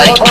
Everybody,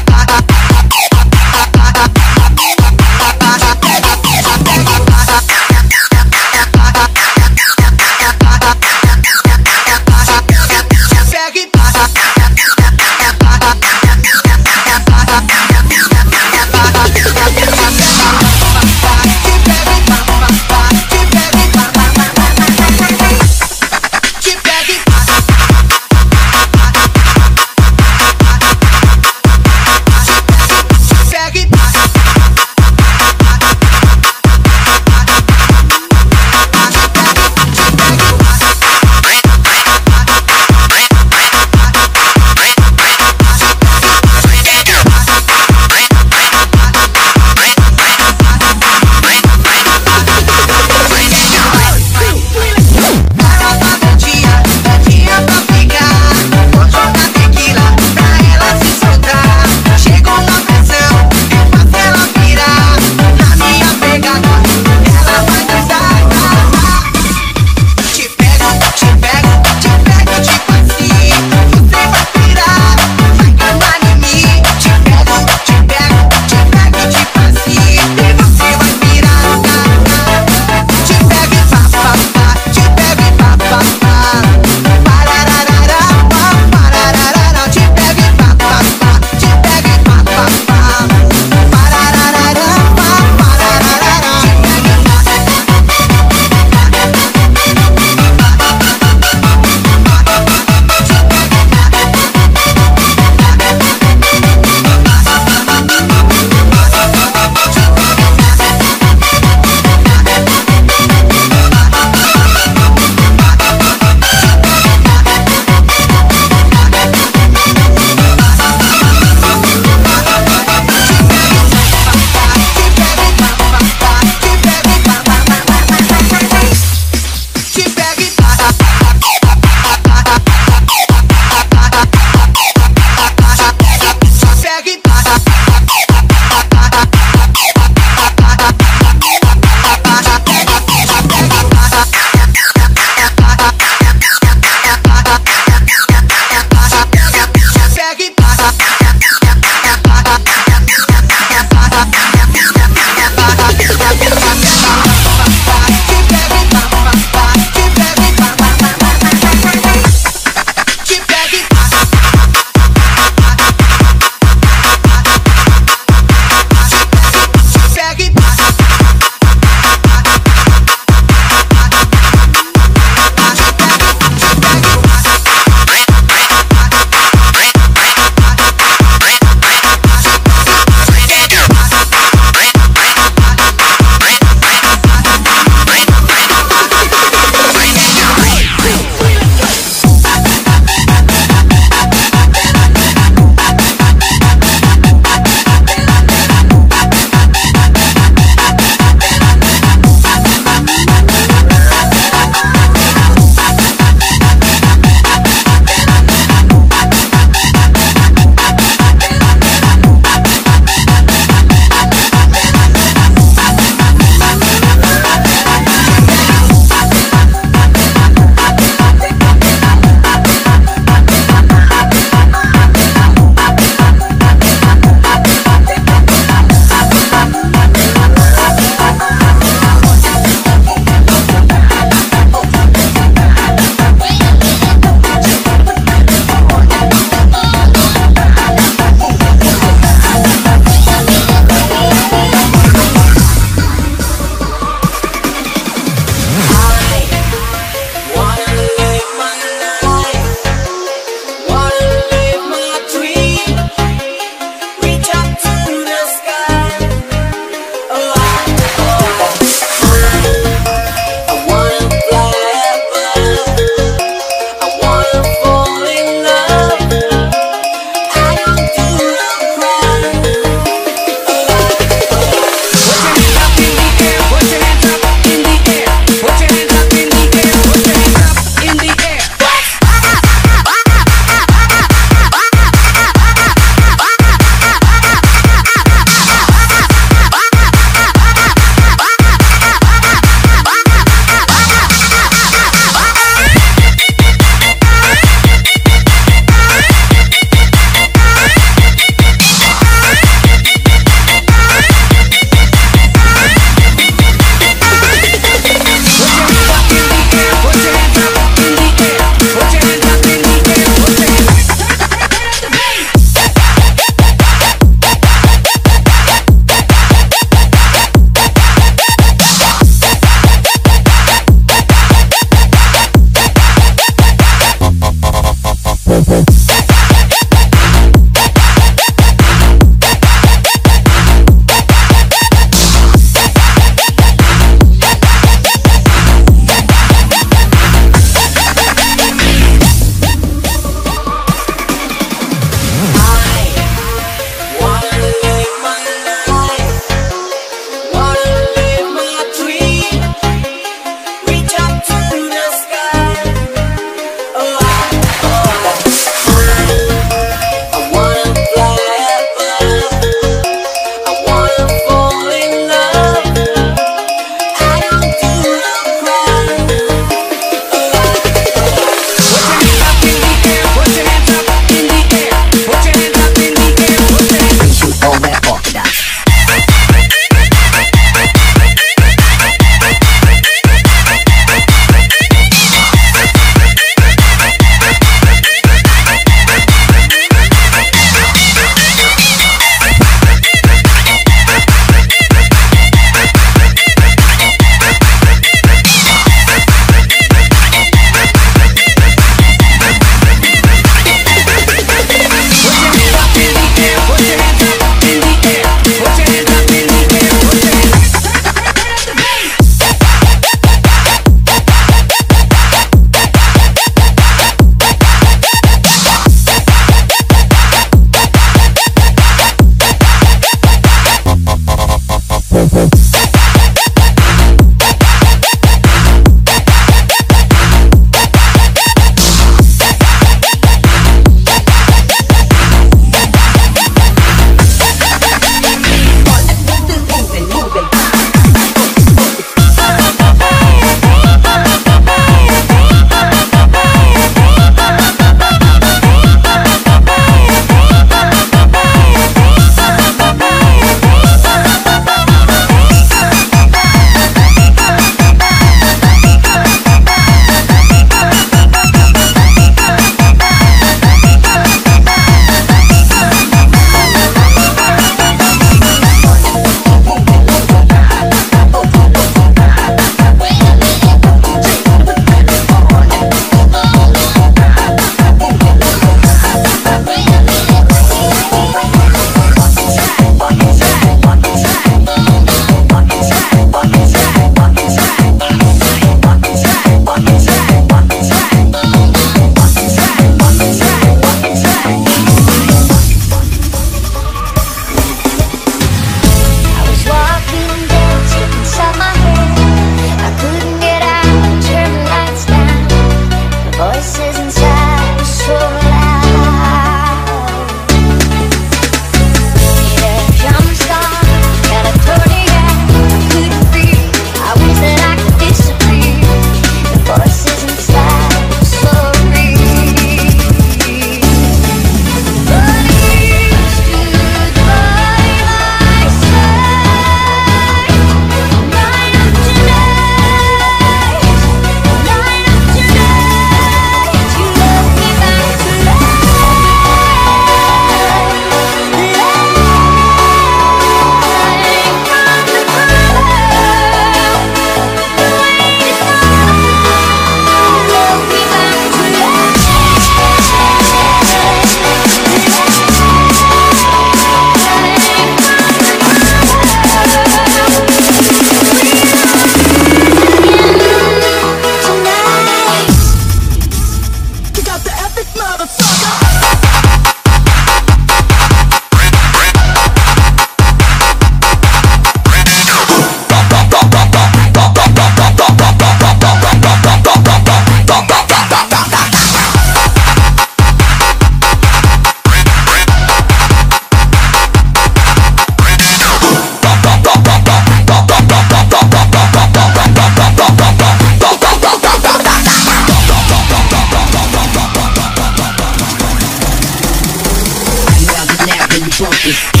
the darkest.